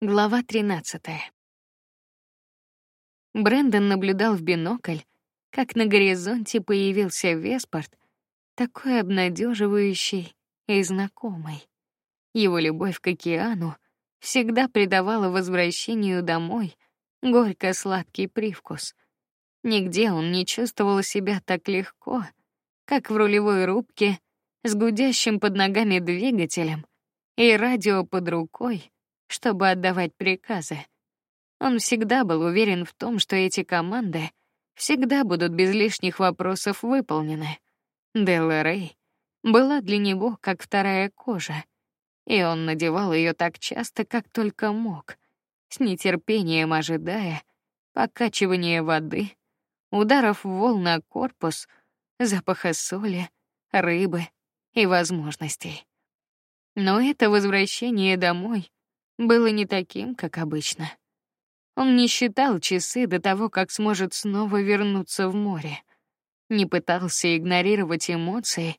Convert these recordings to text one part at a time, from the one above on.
Глава 13. Брэндон наблюдал в бинокль, как на горизонте появился Веспорт, такой обнадеживающий и знакомый. Его любовь к океану всегда придавала возвращению домой горько-сладкий привкус. Нигде он не чувствовал себя так легко, как в рулевой рубке с гудящим под ногами двигателем и радио под рукой чтобы отдавать приказы. Он всегда был уверен в том, что эти команды всегда будут без лишних вопросов выполнены. Делла Рей была для него как вторая кожа, и он надевал ее так часто, как только мог, с нетерпением ожидая покачивания воды, ударов волн на корпус, запаха соли, рыбы и возможностей. Но это возвращение домой было не таким, как обычно. Он не считал часы до того, как сможет снова вернуться в море. Не пытался игнорировать эмоции,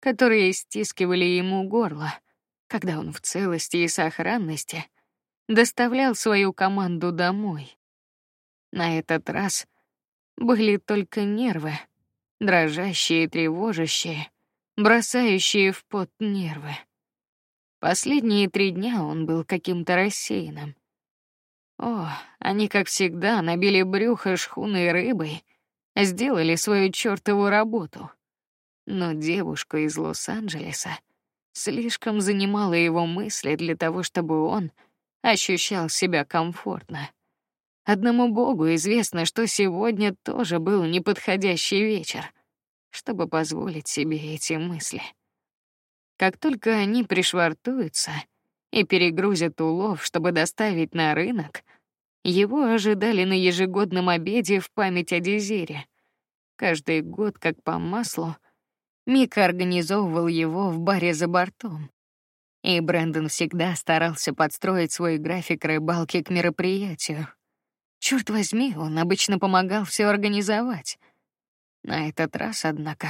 которые стискивали ему горло, когда он в целости и сохранности доставлял свою команду домой. На этот раз были только нервы, дрожащие и тревожащие, бросающие в пот нервы. Последние три дня он был каким-то рассеянным. О, они, как всегда, набили брюхо шхуной рыбой, сделали свою чёртову работу. Но девушка из Лос-Анджелеса слишком занимала его мысли для того, чтобы он ощущал себя комфортно. Одному Богу известно, что сегодня тоже был неподходящий вечер, чтобы позволить себе эти мысли. Как только они пришвартуются и перегрузят улов, чтобы доставить на рынок, его ожидали на ежегодном обеде в память о Дезире. Каждый год, как по маслу, Мика организовывал его в баре за бортом. И Брэндон всегда старался подстроить свой график рыбалки к мероприятию. Черт возьми, он обычно помогал все организовать. На этот раз, однако,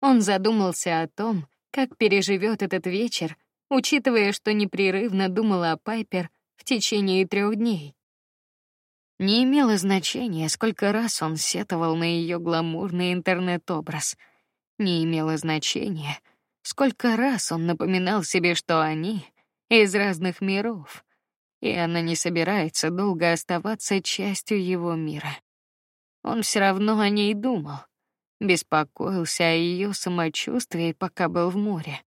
он задумался о том, как переживет этот вечер, учитывая, что непрерывно думала о Пайпер в течение трех дней. Не имело значения, сколько раз он сетовал на ее гламурный интернет-образ. Не имело значения, сколько раз он напоминал себе, что они из разных миров, и она не собирается долго оставаться частью его мира. Он все равно о ней думал, беспокоился о ее самочувствии, пока был в море.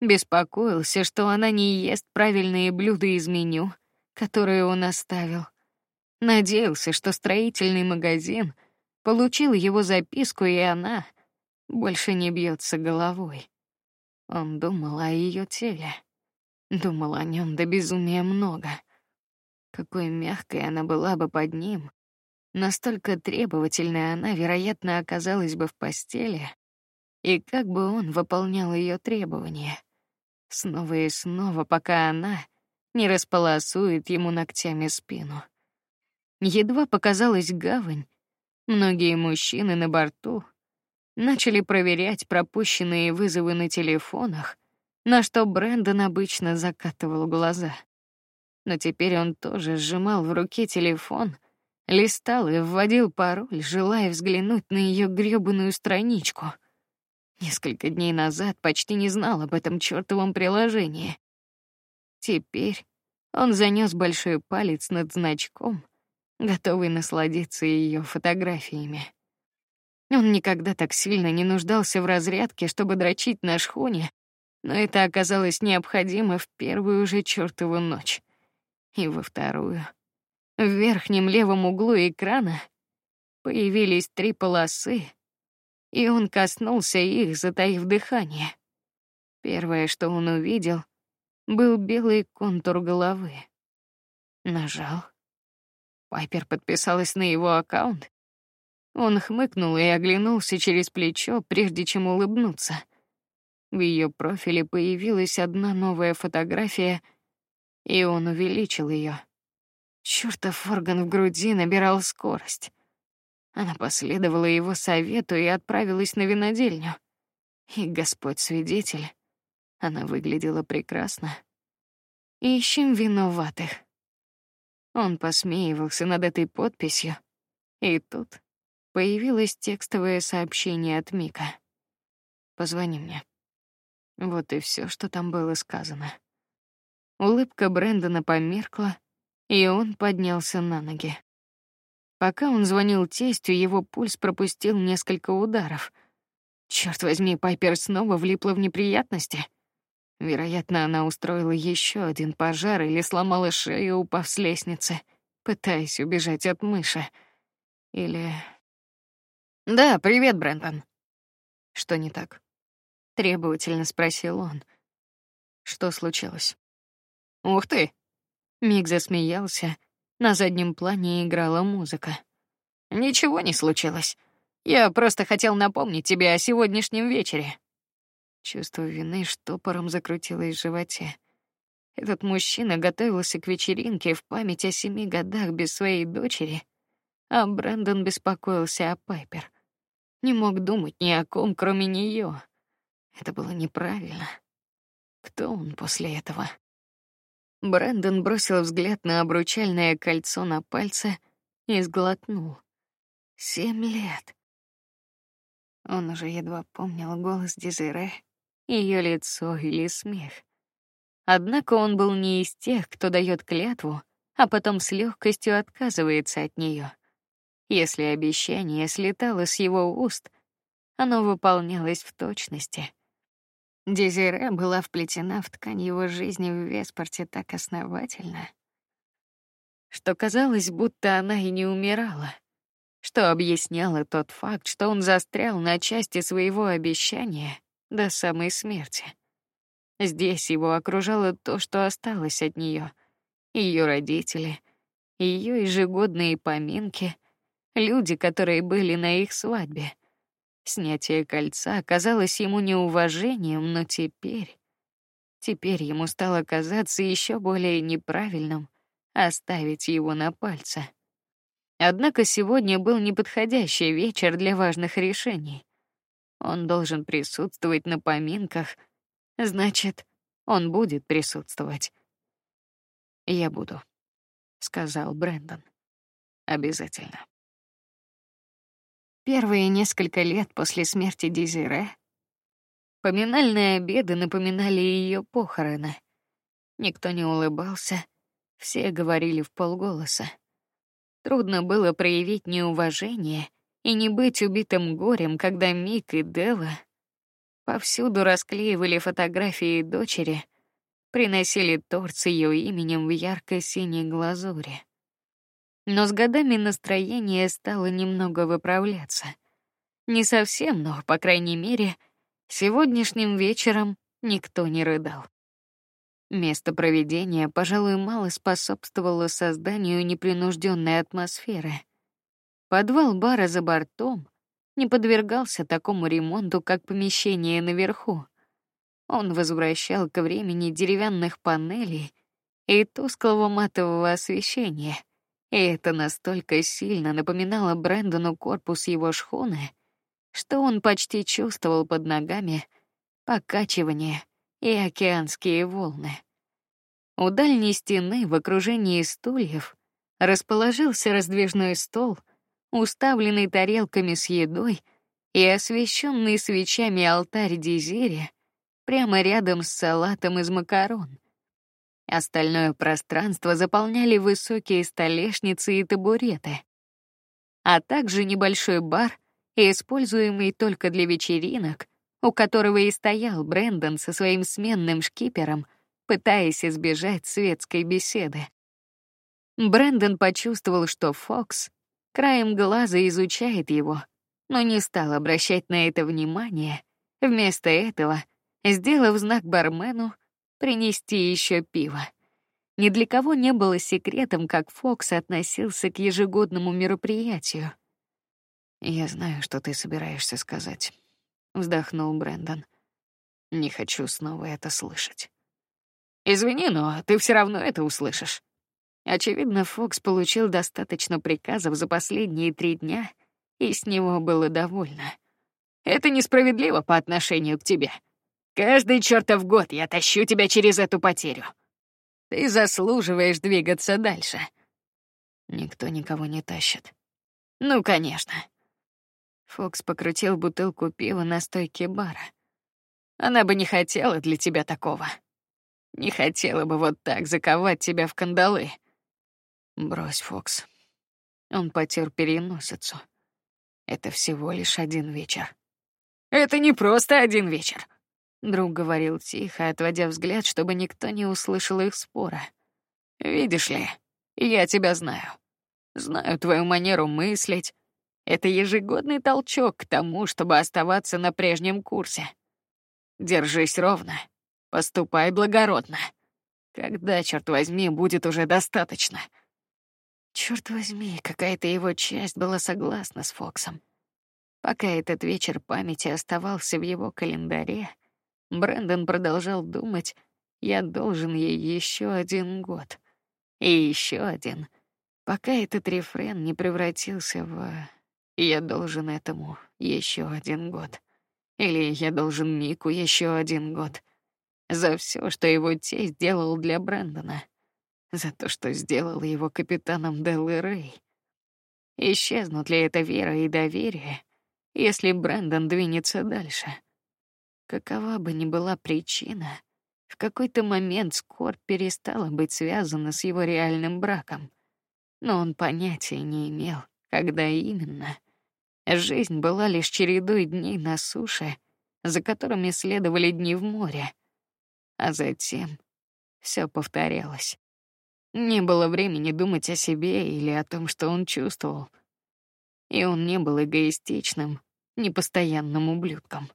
Беспокоился, что она не ест правильные блюда из меню, которые он оставил. Надеялся, что строительный магазин получил его записку, и она больше не бьется головой. Он думал о ее теле, думал о нем до безумия много. Какой мягкой она была бы под ним, Настолько требовательной она, вероятно, оказалась бы в постели, и как бы он выполнял ее требования, снова и снова, пока она не располосует ему ногтями спину. Едва показалась гавань, многие мужчины на борту начали проверять пропущенные вызовы на телефонах, на что Брэндон обычно закатывал глаза. Но теперь он тоже сжимал в руке телефон — листал и вводил пароль, желая взглянуть на ее грёбаную страничку. Несколько дней назад почти не знал об этом чёртовом приложении. Теперь он занёс большой палец над значком, готовый насладиться ее фотографиями. Он никогда так сильно не нуждался в разрядке, чтобы дрочить на шхуне, но это оказалось необходимо в первую же чёртову ночь и во вторую — в верхнем левом углу экрана появились три полосы, и он коснулся их, затаив дыхание. Первое, что он увидел, был белый контур головы. Нажал. Пайпер подписалась на его аккаунт. Он хмыкнул и оглянулся через плечо, прежде чем улыбнуться. В ее профиле появилась одна новая фотография, и он увеличил ее. Чёртов орган в груди набирал скорость. Она последовала его совету и отправилась на винодельню. И Господь свидетель, она выглядела прекрасно. Ищем виноватых. Он посмеивался над этой подписью, и тут появилось текстовое сообщение от Мика. Позвони мне. Вот и все, что там было сказано. Улыбка Брэндона померкла, и он поднялся на ноги. Пока он звонил тестю, его пульс пропустил несколько ударов. Черт возьми, Пайпер снова влипла в неприятности. Вероятно, она устроила еще один пожар или сломала шею, упав с лестницы, пытаясь убежать от мыши. Или... Да, привет, Брентон. Что не так? Требовательно спросил он. Что случилось? Ух ты! Миг засмеялся. На заднем плане играла музыка. Ничего не случилось. Я просто хотел напомнить тебе о сегодняшнем вечере. Чувство вины штопором закрутилось в животе. Этот мужчина готовился к вечеринке в память о семи годах без своей дочери, а Брэндон беспокоился о Пайпер. Не мог думать ни о ком, кроме нее. Это было неправильно. Кто он после этого? Брэндон бросил взгляд на обручальное кольцо на пальце и сглотнул. Семь лет. Он уже едва помнил голос Дезире, ее лицо или смех. Однако он был не из тех, кто дает клятву, а потом с легкостью отказывается от нее. Если обещание слетало с его уст, оно выполнялось в точности. Дезире была вплетена в ткань его жизни в Веспорте так основательно, что казалось, будто она и не умирала, что объясняло тот факт, что он застрял на части своего обещания до самой смерти. Здесь его окружало то, что осталось от нее: ее родители, ее ежегодные поминки, люди, которые были на их свадьбе. Снятие кольца казалось ему неуважением, но теперь, теперь ему стало казаться еще более неправильным оставить его на пальце. Однако сегодня был неподходящий вечер для важных решений. Он должен присутствовать на поминках, значит, он будет присутствовать. Я буду, сказал Брэндон. Обязательно. Первые несколько лет после смерти Дезире поминальные обеды напоминали ее похороны. Никто не улыбался, все говорили в полголоса. Трудно было проявить неуважение и не быть убитым горем, когда Мик и Дела повсюду расклеивали фотографии дочери, приносили торт с ее именем в ярко-синей глазури. Но с годами настроение стало немного выправляться. Не совсем, но по крайней мере сегодняшним вечером никто не рыдал. Место проведения, пожалуй, мало способствовало созданию непринужденной атмосферы. Подвал бара за бортом не подвергался такому ремонту, как помещение наверху. Он возвращал к времени деревянных панелей и тусклого матового освещения и это настолько сильно напоминало Брэндону корпус его шхуны, что он почти чувствовал под ногами покачивание и океанские волны. У дальней стены в окружении стульев расположился раздвижной стол, уставленный тарелками с едой и освещенный свечами алтарь Дизири прямо рядом с салатом из макарон. Остальное пространство заполняли высокие столешницы и табуреты, а также небольшой бар, используемый только для вечеринок, у которого и стоял Брэндон со своим сменным шкипером, пытаясь избежать светской беседы. Брэндон почувствовал, что Фокс краем глаза изучает его, но не стал обращать на это внимание. Вместо этого, сделав знак бармену, принести еще пиво. Ни для кого не было секретом, как Фокс относился к ежегодному мероприятию. Я знаю, что ты собираешься сказать, вздохнул Брэндон. Не хочу снова это слышать. Извини, но ты все равно это услышишь. Очевидно, Фокс получил достаточно приказов за последние три дня, и с него было довольно. Это несправедливо по отношению к тебе. Каждый чертов год я тащу тебя через эту потерю. Ты заслуживаешь двигаться дальше. Никто никого не тащит. Ну, конечно. Фокс покрутил бутылку пива на стойке бара. Она бы не хотела для тебя такого. Не хотела бы вот так заковать тебя в кандалы. Брось, Фокс. Он потер переносицу. Это всего лишь один вечер. Это не просто один вечер. Друг говорил тихо, отводя взгляд, чтобы никто не услышал их спора. Видишь ли, я тебя знаю. Знаю твою манеру мыслить. Это ежегодный толчок к тому, чтобы оставаться на прежнем курсе. Держись ровно, поступай благородно. Когда, черт возьми, будет уже достаточно? Черт возьми, какая-то его часть была согласна с Фоксом. Пока этот вечер памяти оставался в его календаре, Брэндон продолжал думать: я должен ей еще один год и еще один, пока этот рефрен не превратился в я должен этому еще один год или я должен Мику еще один год за все, что его тесть сделал для Брэндона за то, что сделал его капитаном Деллы Рэй. Исчезнут ли это вера и доверие, если Брэндон двинется дальше? Какова бы ни была причина, в какой-то момент скорбь перестала быть связана с его реальным браком, но он понятия не имел, когда именно. Жизнь была лишь чередой дней на суше, за которыми следовали дни в море, а затем все повторялось. Не было времени думать о себе или о том, что он чувствовал. И он не был эгоистичным, непостоянным ублюдком.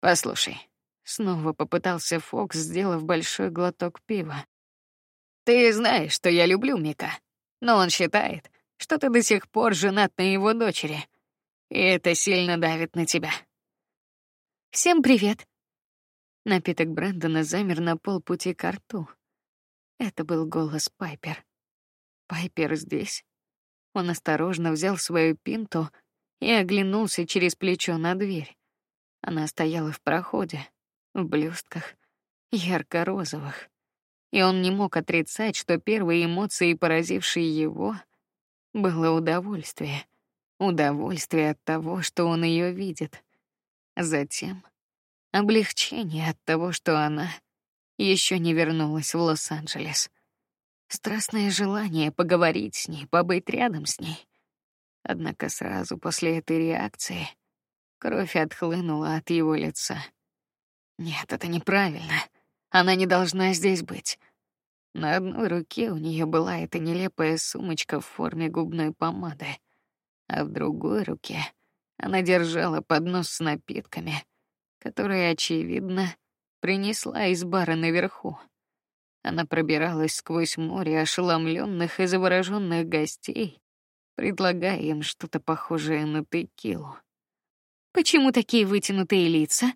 Послушай, снова попытался Фокс, сделав большой глоток пива. Ты знаешь, что я люблю Мика, но он считает, что ты до сих пор женат на его дочери, и это сильно давит на тебя. Всем привет. Напиток Брэндона замер на полпути к рту. Это был голос Пайпер. Пайпер здесь. Он осторожно взял свою пинту и оглянулся через плечо на дверь. Она стояла в проходе, в блестках, ярко-розовых, и он не мог отрицать, что первые эмоции, поразившие его, было удовольствие, удовольствие от того, что он ее видит. Затем облегчение от того, что она еще не вернулась в Лос-Анджелес. Страстное желание поговорить с ней, побыть рядом с ней. Однако сразу после этой реакции кровь отхлынула от его лица. Нет, это неправильно. Она не должна здесь быть. На одной руке у нее была эта нелепая сумочка в форме губной помады, а в другой руке она держала поднос с напитками, которые очевидно принесла из бара наверху. Она пробиралась сквозь море ошеломленных и завороженных гостей, предлагая им что-то похожее на текилу. Почему такие вытянутые лица?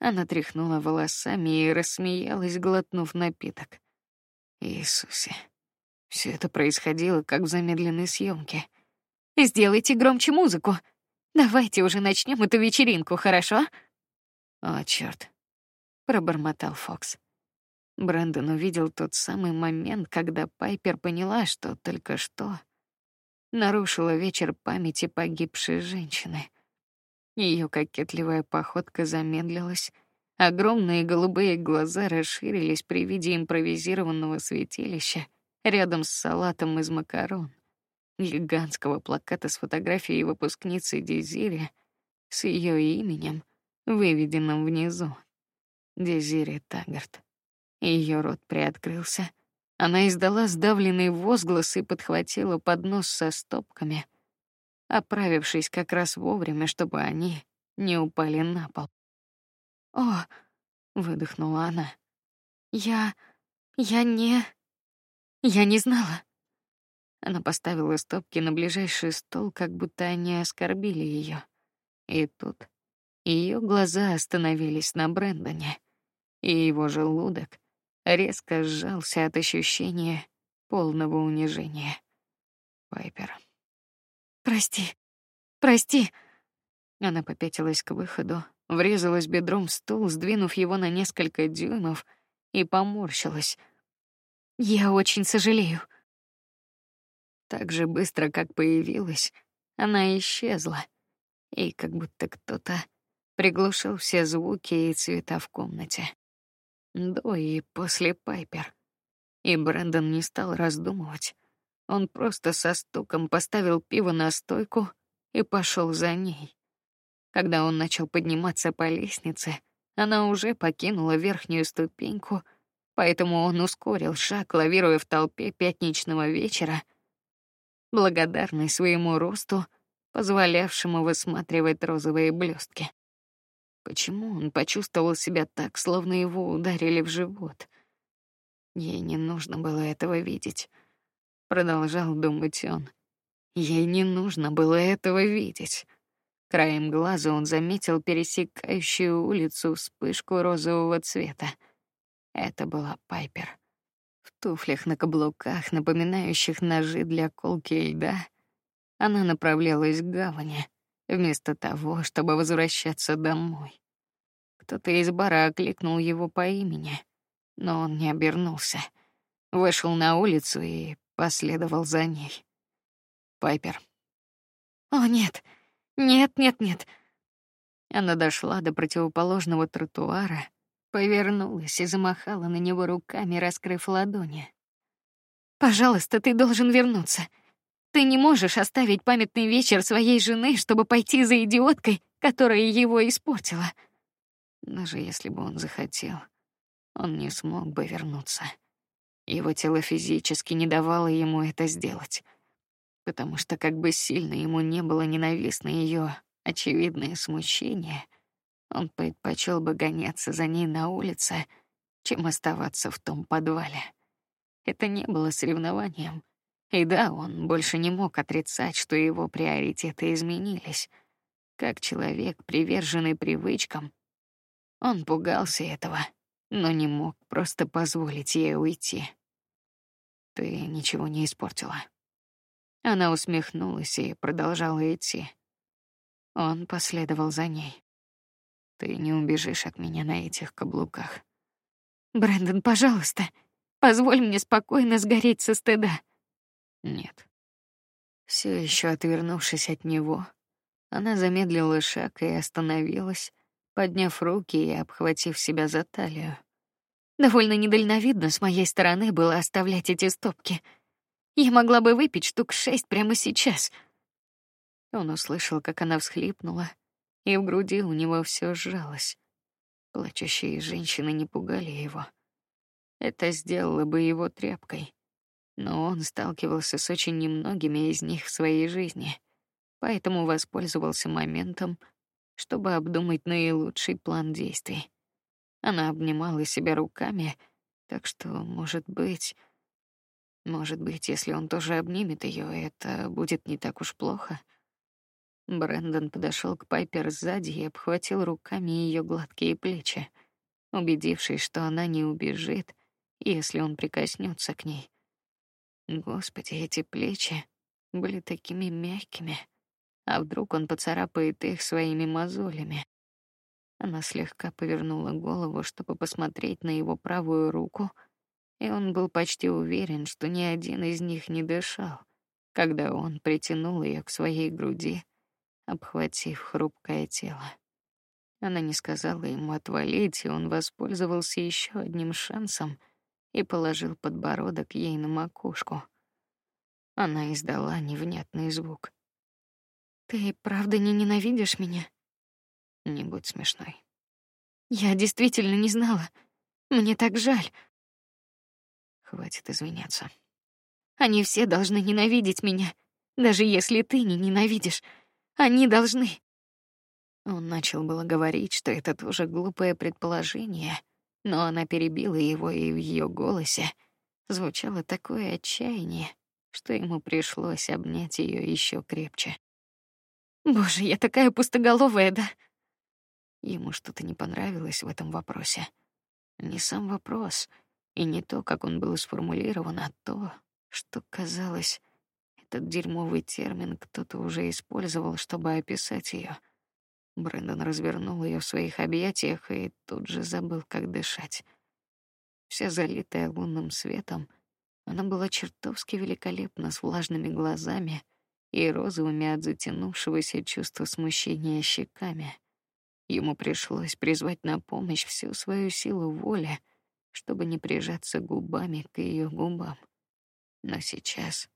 Она тряхнула волосами и рассмеялась, глотнув напиток. Иисусе, все это происходило как в замедленной съемке. Сделайте громче музыку. Давайте уже начнем эту вечеринку, хорошо? О черт! пробормотал Фокс. Брэндон увидел тот самый момент, когда Пайпер поняла, что только что нарушила вечер памяти погибшей женщины. Ее кокетливая походка замедлилась, огромные голубые глаза расширились при виде импровизированного святилища рядом с салатом из макарон, гигантского плаката с фотографией выпускницы Дезири с ее именем, выведенным внизу. Дезири Тагарт. Ее рот приоткрылся. Она издала сдавленный возглас и подхватила поднос со стопками, оправившись как раз вовремя, чтобы они не упали на пол. О, выдохнула она. Я, я не, я не знала. Она поставила стопки на ближайший стол, как будто они оскорбили ее. И тут ее глаза остановились на Брэндоне и его желудок резко сжался от ощущения полного унижения. Пайпер. Прости, прости. Она попятилась к выходу, врезалась бедром в стул, сдвинув его на несколько дюймов, и поморщилась. Я очень сожалею. Так же быстро, как появилась, она исчезла, и как будто кто-то приглушил все звуки и цвета в комнате. До и после Пайпер. И Брэндон не стал раздумывать. Он просто со стуком поставил пиво на стойку и пошел за ней. Когда он начал подниматься по лестнице, она уже покинула верхнюю ступеньку, поэтому он ускорил шаг, лавируя в толпе пятничного вечера, благодарный своему росту, позволявшему высматривать розовые блестки. Почему он почувствовал себя так, словно его ударили в живот? Ей не нужно было этого видеть, продолжал думать он. Ей не нужно было этого видеть. Краем глаза он заметил пересекающую улицу вспышку розового цвета. Это была Пайпер. В туфлях на каблуках, напоминающих ножи для колки льда, она направлялась к гавани, вместо того, чтобы возвращаться домой. Кто-то из бара окликнул его по имени, но он не обернулся. Вышел на улицу и последовал за ней. Пайпер. О нет, нет, нет, нет. Она дошла до противоположного тротуара, повернулась и замахала на него руками, раскрыв ладони. Пожалуйста, ты должен вернуться. Ты не можешь оставить памятный вечер своей жены, чтобы пойти за идиоткой, которая его испортила. Даже если бы он захотел, он не смог бы вернуться. Его тело физически не давало ему это сделать потому что как бы сильно ему не было ненавистно ее очевидное смущение, он предпочел бы гоняться за ней на улице, чем оставаться в том подвале. Это не было соревнованием, и да, он больше не мог отрицать, что его приоритеты изменились. Как человек, приверженный привычкам, он пугался этого, но не мог просто позволить ей уйти. Ты ничего не испортила. Она усмехнулась и продолжала идти. Он последовал за ней. Ты не убежишь от меня на этих каблуках. Брэндон, пожалуйста, позволь мне спокойно сгореть со стыда. Нет. Все еще отвернувшись от него, она замедлила шаг и остановилась, подняв руки и обхватив себя за талию. Довольно недальновидно с моей стороны было оставлять эти стопки. Я могла бы выпить штук шесть прямо сейчас. Он услышал, как она всхлипнула, и в груди у него все сжалось. Плачущие женщины не пугали его. Это сделало бы его тряпкой, но он сталкивался с очень немногими из них в своей жизни, поэтому воспользовался моментом, чтобы обдумать наилучший план действий. Она обнимала себя руками, так что, может быть, может быть, если он тоже обнимет ее, это будет не так уж плохо. Брэндон подошел к Пайпер сзади и обхватил руками ее гладкие плечи, убедившись, что она не убежит, если он прикоснется к ней. Господи, эти плечи были такими мягкими. А вдруг он поцарапает их своими мозолями? Она слегка повернула голову, чтобы посмотреть на его правую руку — и он был почти уверен, что ни один из них не дышал, когда он притянул ее к своей груди, обхватив хрупкое тело. Она не сказала ему отвалить, и он воспользовался еще одним шансом и положил подбородок ей на макушку. Она издала невнятный звук. Ты правда не ненавидишь меня? Не будь смешной. Я действительно не знала. Мне так жаль. Хватит извиняться. Они все должны ненавидеть меня, даже если ты не ненавидишь. Они должны. Он начал было говорить, что это тоже глупое предположение, но она перебила его, и в ее голосе звучало такое отчаяние, что ему пришлось обнять ее еще крепче. Боже, я такая пустоголовая, да? Ему что-то не понравилось в этом вопросе. Не сам вопрос, и не то, как он был сформулирован, а то, что казалось, этот дерьмовый термин кто-то уже использовал, чтобы описать ее. Брэндон развернул ее в своих объятиях и тут же забыл, как дышать. Вся залитая лунным светом, Она была чертовски великолепна с влажными глазами и розовыми от затянувшегося чувства смущения щеками. Ему пришлось призвать на помощь всю свою силу воли, чтобы не прижаться губами к ее губам. Но сейчас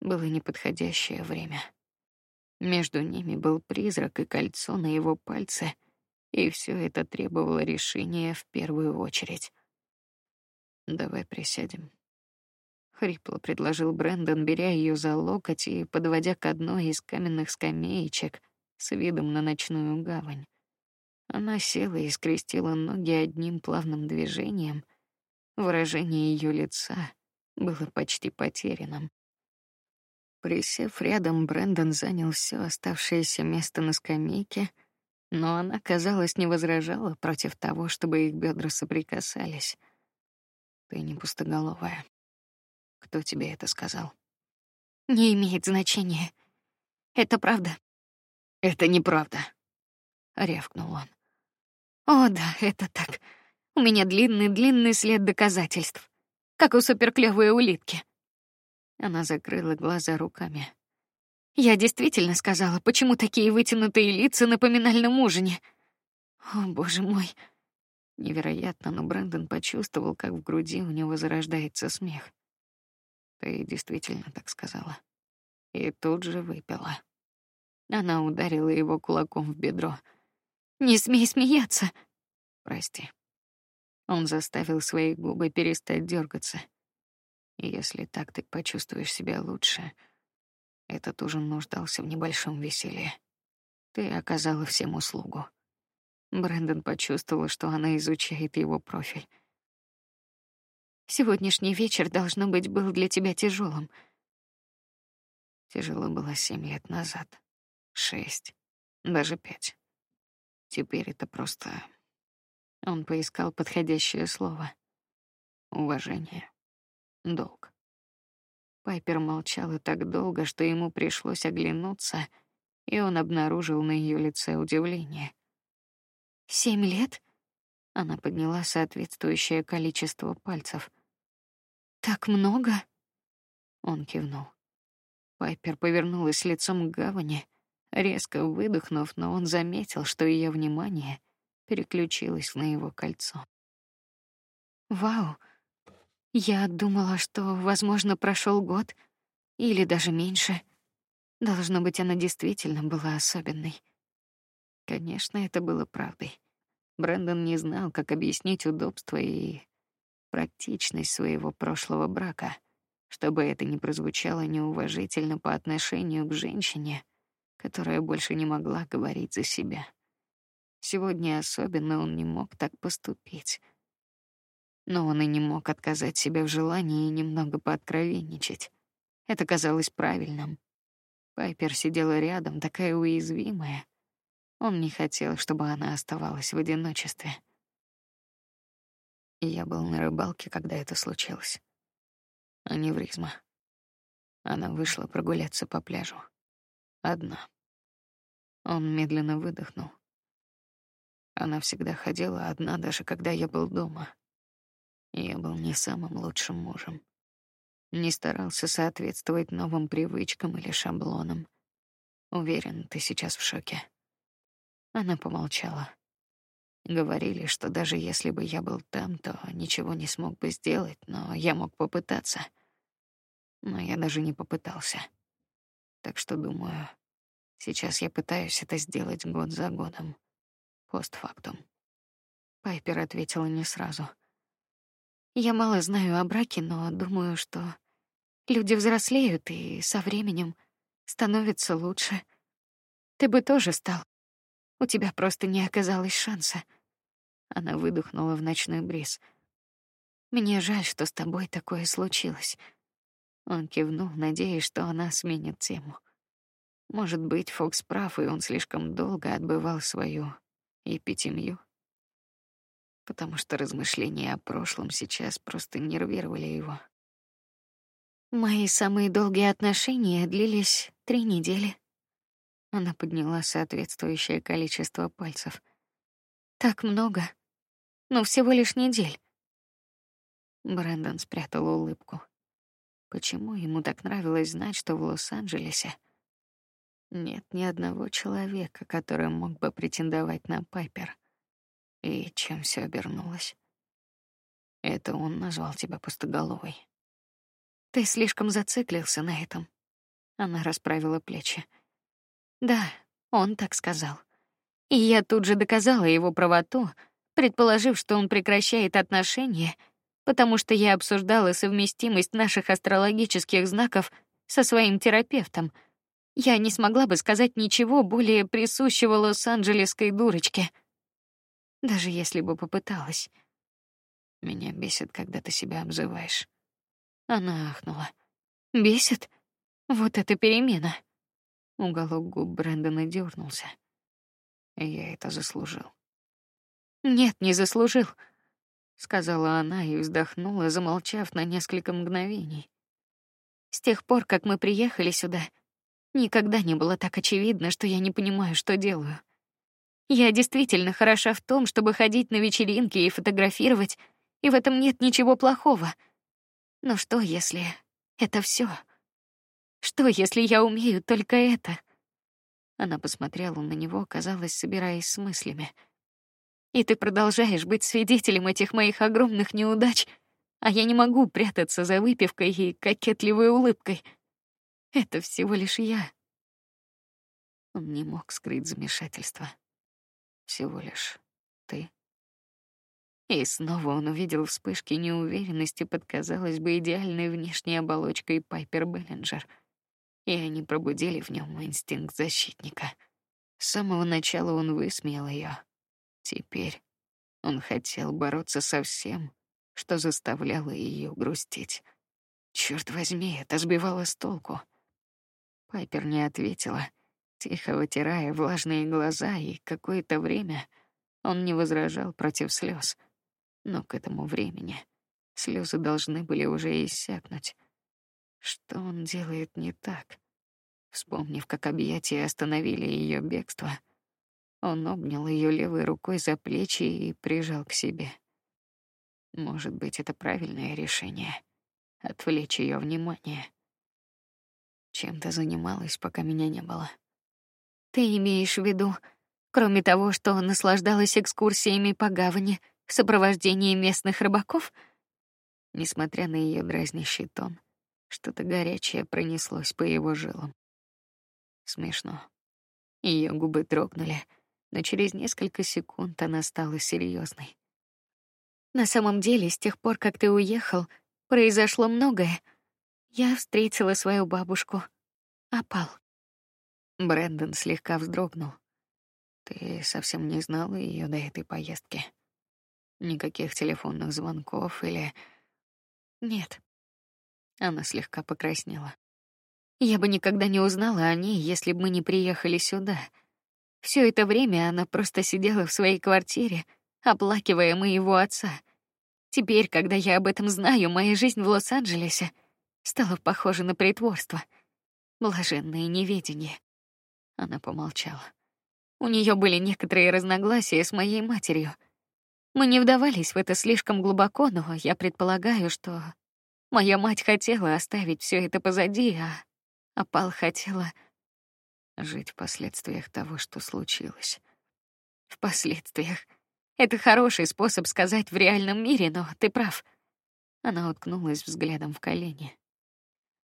было неподходящее время. Между ними был призрак и кольцо на его пальце, и все это требовало решения в первую очередь. Давай присядем. Хрипло предложил Брэндон, беря ее за локоть и подводя к одной из каменных скамеечек с видом на ночную гавань. Она села и скрестила ноги одним плавным движением. Выражение ее лица было почти потерянным. Присев рядом, Брэндон занял все оставшееся место на скамейке, но она, казалось, не возражала против того, чтобы их бедра соприкасались. Ты не пустоголовая. Кто тебе это сказал? Не имеет значения. Это правда. Это неправда. Рявкнул он. О да, это так. У меня длинный-длинный след доказательств, как у суперклёвой улитки. Она закрыла глаза руками. Я действительно сказала, почему такие вытянутые лица на поминальном ужине. О, боже мой. Невероятно, но Брэндон почувствовал, как в груди у него зарождается смех. Ты действительно так сказала. И тут же выпила. Она ударила его кулаком в бедро. Не смей смеяться. Прости. Он заставил свои губы перестать дергаться. Если так ты почувствуешь себя лучше, этот ужин нуждался в небольшом веселье. Ты оказала всем услугу. Брэндон почувствовал, что она изучает его профиль. Сегодняшний вечер должно быть был для тебя тяжелым. Тяжело было семь лет назад, шесть, даже пять. Теперь это просто. Он поискал подходящее слово. Уважение долг. Пайпер молчала так долго, что ему пришлось оглянуться, и он обнаружил на ее лице удивление. Семь лет? Она подняла соответствующее количество пальцев. Так много? Он кивнул. Пайпер повернулась лицом к гавани, резко выдохнув, но он заметил, что ее внимание переключилось на его кольцо. Вау, я думала, что, возможно, прошел год или даже меньше. Должно быть, она действительно была особенной. Конечно, это было правдой. Брэндон не знал, как объяснить удобство и практичность своего прошлого брака, чтобы это не прозвучало неуважительно по отношению к женщине, которая больше не могла говорить за себя. Сегодня особенно он не мог так поступить но он и не мог отказать себе в желании немного пооткровенничать. Это казалось правильным. Пайпер сидела рядом, такая уязвимая. Он не хотел, чтобы она оставалась в одиночестве. Я был на рыбалке, когда это случилось. Аневризма. Она вышла прогуляться по пляжу. Одна. Он медленно выдохнул. Она всегда ходила одна, даже когда я был дома. Я был не самым лучшим мужем. Не старался соответствовать новым привычкам или шаблонам. Уверен, ты сейчас в шоке. Она помолчала. Говорили, что даже если бы я был там, то ничего не смог бы сделать, но я мог попытаться. Но я даже не попытался. Так что думаю, сейчас я пытаюсь это сделать год за годом, постфактум. Пайпер ответила не сразу. Я мало знаю о браке, но думаю, что люди взрослеют и со временем становятся лучше. Ты бы тоже стал. У тебя просто не оказалось шанса. Она выдохнула в ночной бриз. Мне жаль, что с тобой такое случилось. Он кивнул, надеясь, что она сменит тему. Может быть, Фокс прав, и он слишком долго отбывал свою эпитемию потому что размышления о прошлом сейчас просто нервировали его. Мои самые долгие отношения длились три недели. Она подняла соответствующее количество пальцев. Так много, но всего лишь недель. Брэндон спрятал улыбку. Почему ему так нравилось знать, что в Лос-Анджелесе нет ни одного человека, который мог бы претендовать на Пайпер? И чем все обернулось? Это он назвал тебя пустоголовой. Ты слишком зациклился на этом. Она расправила плечи. Да, он так сказал. И я тут же доказала его правоту, предположив, что он прекращает отношения, потому что я обсуждала совместимость наших астрологических знаков со своим терапевтом. Я не смогла бы сказать ничего более присущего лос-анджелесской дурочке, даже если бы попыталась. Меня бесит, когда ты себя обзываешь. Она ахнула. Бесит? Вот это перемена. Уголок губ Брэндона дернулся. Я это заслужил. Нет, не заслужил, сказала она и вздохнула, замолчав на несколько мгновений. С тех пор, как мы приехали сюда, никогда не было так очевидно, что я не понимаю, что делаю. Я действительно хороша в том, чтобы ходить на вечеринки и фотографировать, и в этом нет ничего плохого. Но что, если это все? Что, если я умею только это? Она посмотрела на него, казалось, собираясь с мыслями. И ты продолжаешь быть свидетелем этих моих огромных неудач, а я не могу прятаться за выпивкой и кокетливой улыбкой. Это всего лишь я. Он не мог скрыть замешательство. Всего лишь ты. И снова он увидел вспышки неуверенности под, казалось бы, идеальной внешней оболочкой Пайпер Беллинджер, и они пробудили в нем инстинкт защитника. С самого начала он высмеял ее. Теперь он хотел бороться со всем, что заставляло ее грустить. Черт возьми, это сбивало с толку. Пайпер не ответила, тихо вытирая влажные глаза, и какое-то время он не возражал против слез но к этому времени слезы должны были уже иссякнуть. Что он делает не так? Вспомнив, как объятия остановили ее бегство, он обнял ее левой рукой за плечи и прижал к себе. Может быть, это правильное решение — отвлечь ее внимание. Чем то занималась, пока меня не было? Ты имеешь в виду, кроме того, что наслаждалась экскурсиями по гавани, в сопровождении местных рыбаков. Несмотря на ее дразнящий тон, что-то горячее пронеслось по его жилам. Смешно. Ее губы дрогнули, но через несколько секунд она стала серьезной. На самом деле, с тех пор, как ты уехал, произошло многое. Я встретила свою бабушку. Опал. Брэндон слегка вздрогнул. Ты совсем не знала ее до этой поездки. Никаких телефонных звонков или Нет. Она слегка покраснела. Я бы никогда не узнала о ней, если бы мы не приехали сюда. Все это время она просто сидела в своей квартире, оплакивая моего отца. Теперь, когда я об этом знаю, моя жизнь в Лос-Анджелесе стала похожа на притворство, блаженное неведение. Она помолчала. У нее были некоторые разногласия с моей матерью. Мы не вдавались в это слишком глубоко, но я предполагаю, что моя мать хотела оставить все это позади, а Апал хотела жить в последствиях того, что случилось. В последствиях. Это хороший способ сказать в реальном мире, но ты прав. Она уткнулась взглядом в колени.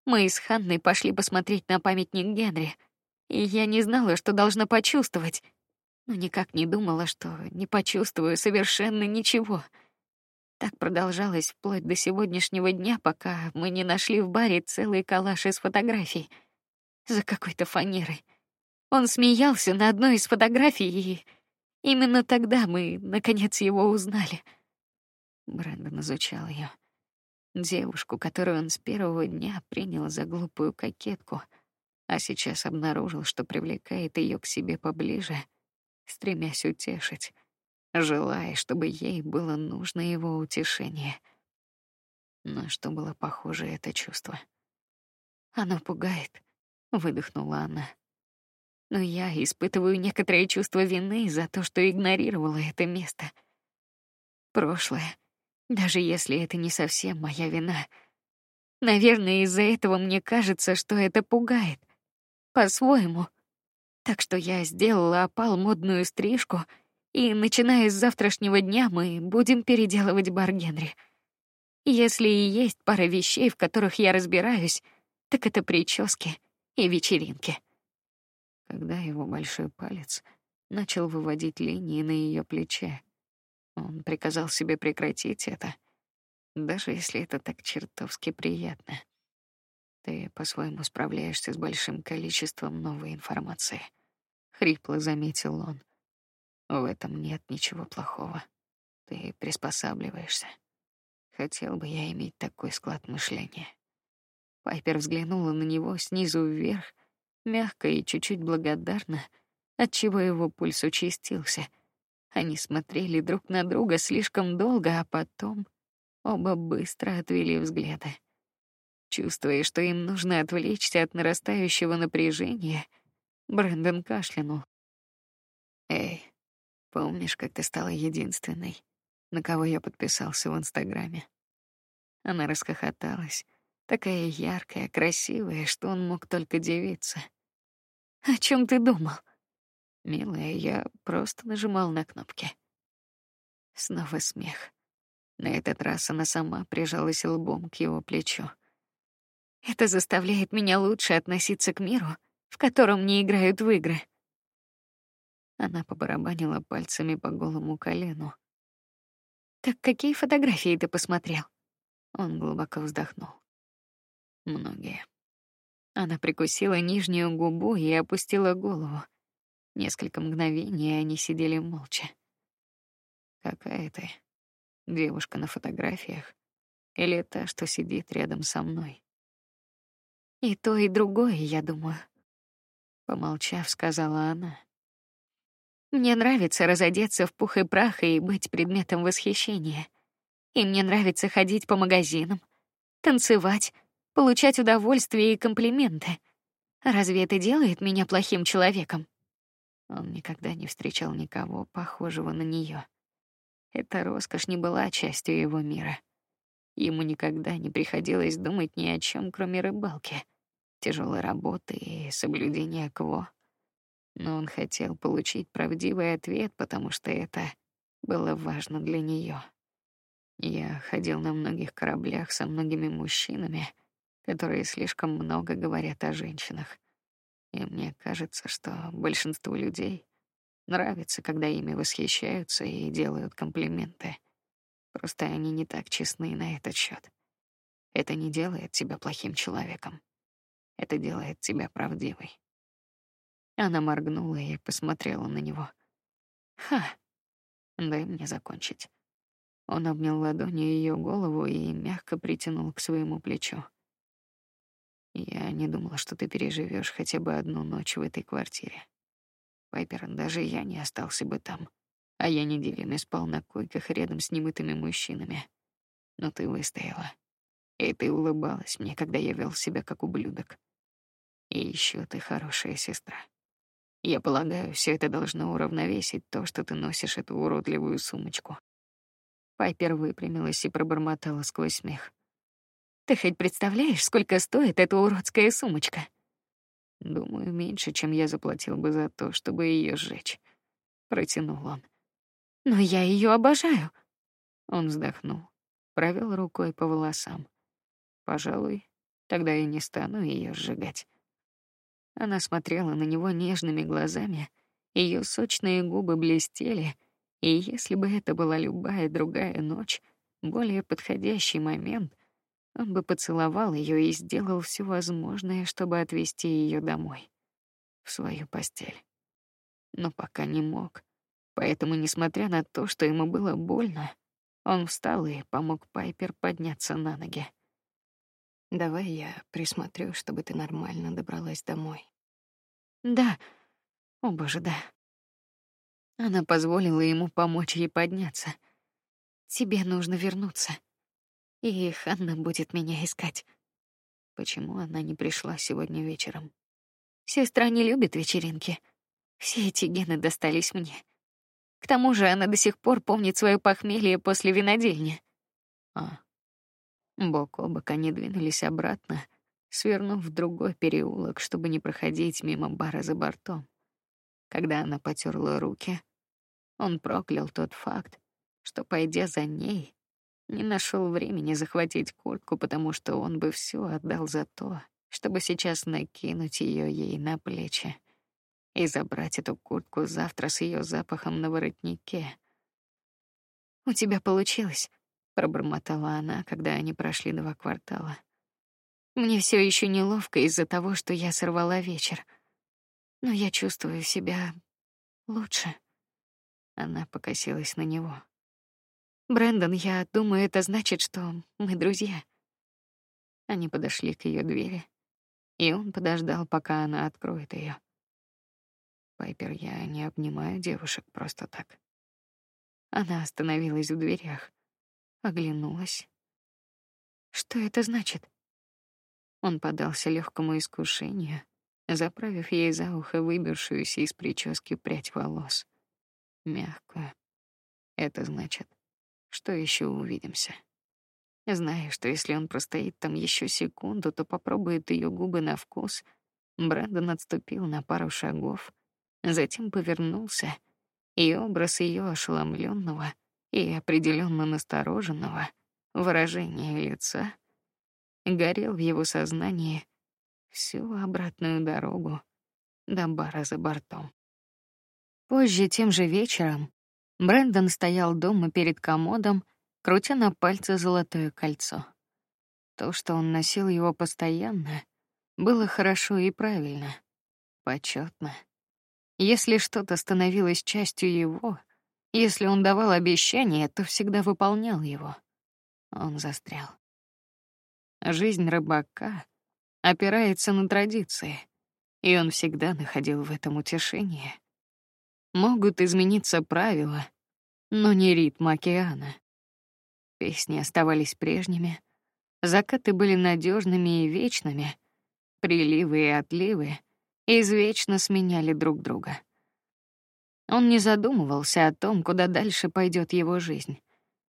Мы с Ханной пошли посмотреть на памятник Генри, и я не знала, что должна почувствовать но никак не думала, что не почувствую совершенно ничего. Так продолжалось вплоть до сегодняшнего дня, пока мы не нашли в баре целый коллаж из фотографий за какой-то фанерой. Он смеялся на одной из фотографий, и именно тогда мы наконец его узнали. Брэндон изучал ее, девушку, которую он с первого дня принял за глупую кокетку, а сейчас обнаружил, что привлекает ее к себе поближе стремясь утешить, желая, чтобы ей было нужно его утешение. Но что было похоже это чувство? Оно пугает, выдохнула она. Но я испытываю некоторое чувство вины за то, что игнорировала это место. Прошлое, даже если это не совсем моя вина. Наверное, из-за этого мне кажется, что это пугает. По-своему. Так что я сделала опал модную стрижку, и начиная с завтрашнего дня мы будем переделывать бар Генри. Если и есть пара вещей, в которых я разбираюсь, так это прически и вечеринки. Когда его большой палец начал выводить линии на ее плече, он приказал себе прекратить это, даже если это так чертовски приятно. Ты по-своему справляешься с большим количеством новой информации. Хрипло заметил он. В этом нет ничего плохого. Ты приспосабливаешься. Хотел бы я иметь такой склад мышления. Пайпер взглянула на него снизу вверх, мягко и чуть-чуть благодарно, отчего его пульс участился. Они смотрели друг на друга слишком долго, а потом оба быстро отвели взгляды. Чувствуя, что им нужно отвлечься от нарастающего напряжения, Брэндон кашлянул. Эй, помнишь, как ты стала единственной, на кого я подписался в Инстаграме? Она расхохоталась, такая яркая, красивая, что он мог только дивиться. О чем ты думал? Милая, я просто нажимал на кнопки. Снова смех. На этот раз она сама прижалась лбом к его плечу. Это заставляет меня лучше относиться к миру, в котором не играют в игры. Она побарабанила пальцами по голому колену. Так какие фотографии ты посмотрел? Он глубоко вздохнул. Многие. Она прикусила нижнюю губу и опустила голову. Несколько мгновений они сидели молча. Какая ты? Девушка на фотографиях или та, что сидит рядом со мной? И то, и другое, я думаю. Помолчав, сказала она. Мне нравится разодеться в пух и прах и быть предметом восхищения. И мне нравится ходить по магазинам, танцевать, получать удовольствие и комплименты. Разве это делает меня плохим человеком? Он никогда не встречал никого похожего на нее. Эта роскошь не была частью его мира. Ему никогда не приходилось думать ни о чем, кроме рыбалки тяжелой работы и соблюдения кво. Но он хотел получить правдивый ответ, потому что это было важно для нее. Я ходил на многих кораблях со многими мужчинами, которые слишком много говорят о женщинах. И мне кажется, что большинству людей нравится, когда ими восхищаются и делают комплименты. Просто они не так честны на этот счет. Это не делает тебя плохим человеком. Это делает тебя правдивой. Она моргнула и посмотрела на него. Ха. Дай мне закончить. Он обнял ладонью ее голову и мягко притянул к своему плечу. Не думала, что ты переживешь хотя бы одну ночь в этой квартире. Пайпер, даже я не остался бы там, а я неделями спал на койках рядом с немытыми мужчинами. Но ты выстояла. И ты улыбалась мне, когда я вел себя как ублюдок. И еще ты хорошая сестра. Я полагаю, все это должно уравновесить то, что ты носишь эту уродливую сумочку. Пайпер выпрямилась и пробормотала сквозь смех. Ты хоть представляешь, сколько стоит эта уродская сумочка? Думаю, меньше, чем я заплатил бы за то, чтобы ее сжечь. Протянул он. Но я ее обожаю. Он вздохнул, провел рукой по волосам. Пожалуй, тогда я не стану ее сжигать. Она смотрела на него нежными глазами, ее сочные губы блестели, и если бы это была любая другая ночь, более подходящий момент, он бы поцеловал ее и сделал все возможное, чтобы отвезти ее домой, в свою постель. Но пока не мог. Поэтому, несмотря на то, что ему было больно, он встал и помог Пайпер подняться на ноги. Давай я присмотрю, чтобы ты нормально добралась домой. Да. О, боже, да. Она позволила ему помочь ей подняться. Тебе нужно вернуться. И Ханна будет меня искать. Почему она не пришла сегодня вечером? Сестра не любит вечеринки. Все эти гены достались мне. К тому же она до сих пор помнит свое похмелье после винодельни. А, Бок о бок они двинулись обратно, свернув в другой переулок, чтобы не проходить мимо бара за бортом. Когда она потерла руки, он проклял тот факт, что пойдя за ней, не нашел времени захватить куртку, потому что он бы все отдал за то, чтобы сейчас накинуть ее ей на плечи и забрать эту куртку завтра с ее запахом на воротнике. У тебя получилось, пробормотала она, когда они прошли два квартала. Мне все еще неловко из-за того, что я сорвала вечер, но я чувствую себя лучше. Она покосилась на него. Брэндон, я думаю, это значит, что мы друзья. Они подошли к ее двери, и он подождал, пока она откроет ее. Пайпер, я не обнимаю девушек просто так. Она остановилась в дверях, оглянулась. Что это значит? Он подался легкому искушению, заправив ей за ухо выбившуюся из прически прядь волос, мягкую. Это значит, что еще увидимся. Знаю, что если он простоит там еще секунду, то попробует ее губы на вкус. Брэндон отступил на пару шагов, затем повернулся, и образ ее ошеломленного и определенно настороженного выражения лица горел в его сознании всю обратную дорогу до бара за бортом. Позже тем же вечером Брэндон стоял дома перед комодом, крутя на пальце золотое кольцо. То, что он носил его постоянно, было хорошо и правильно, почетно. Если что-то становилось частью его, если он давал обещание, то всегда выполнял его. Он застрял. Жизнь рыбака опирается на традиции, и он всегда находил в этом утешение. Могут измениться правила, но не ритм океана. Песни оставались прежними, закаты были надежными и вечными, приливы и отливы извечно сменяли друг друга. Он не задумывался о том, куда дальше пойдет его жизнь,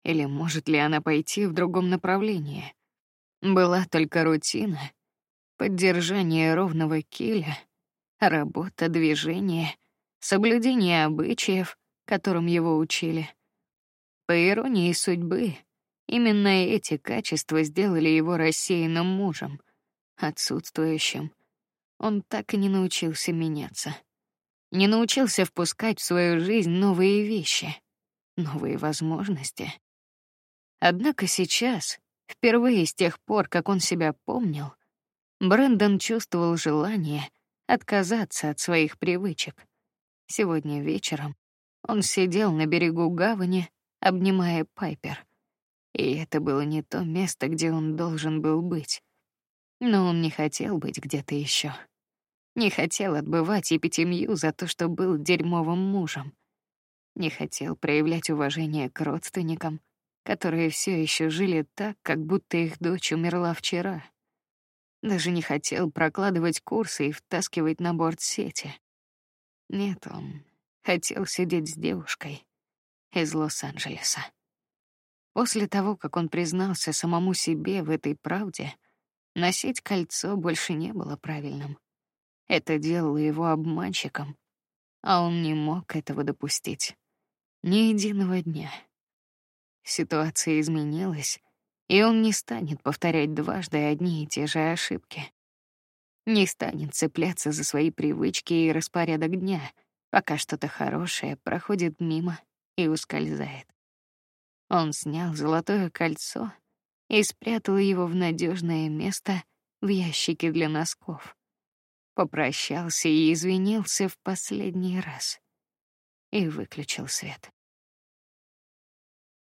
или может ли она пойти в другом направлении. Была только рутина, поддержание ровного киля, работа, движение, соблюдение обычаев, которым его учили. По иронии судьбы, именно эти качества сделали его рассеянным мужем, отсутствующим. Он так и не научился меняться, не научился впускать в свою жизнь новые вещи, новые возможности. Однако сейчас, впервые с тех пор, как он себя помнил, Брэндон чувствовал желание отказаться от своих привычек. Сегодня вечером он сидел на берегу гавани, обнимая Пайпер. И это было не то место, где он должен был быть. Но он не хотел быть где-то еще. Не хотел отбывать епитемью за то, что был дерьмовым мужем. Не хотел проявлять уважение к родственникам, которые все еще жили так, как будто их дочь умерла вчера. Даже не хотел прокладывать курсы и втаскивать на борт сети. Нет, он хотел сидеть с девушкой из Лос-Анджелеса. После того, как он признался самому себе в этой правде, носить кольцо больше не было правильным. Это делало его обманщиком, а он не мог этого допустить ни единого дня. Ситуация изменилась, и он не станет повторять дважды одни и те же ошибки. Не станет цепляться за свои привычки и распорядок дня, пока что-то хорошее проходит мимо и ускользает. Он снял золотое кольцо и спрятал его в надежное место в ящике для носков. Попрощался и извинился в последний раз и выключил свет.